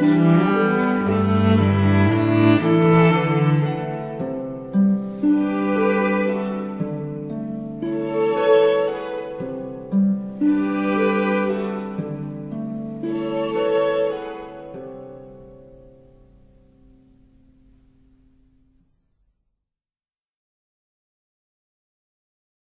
Música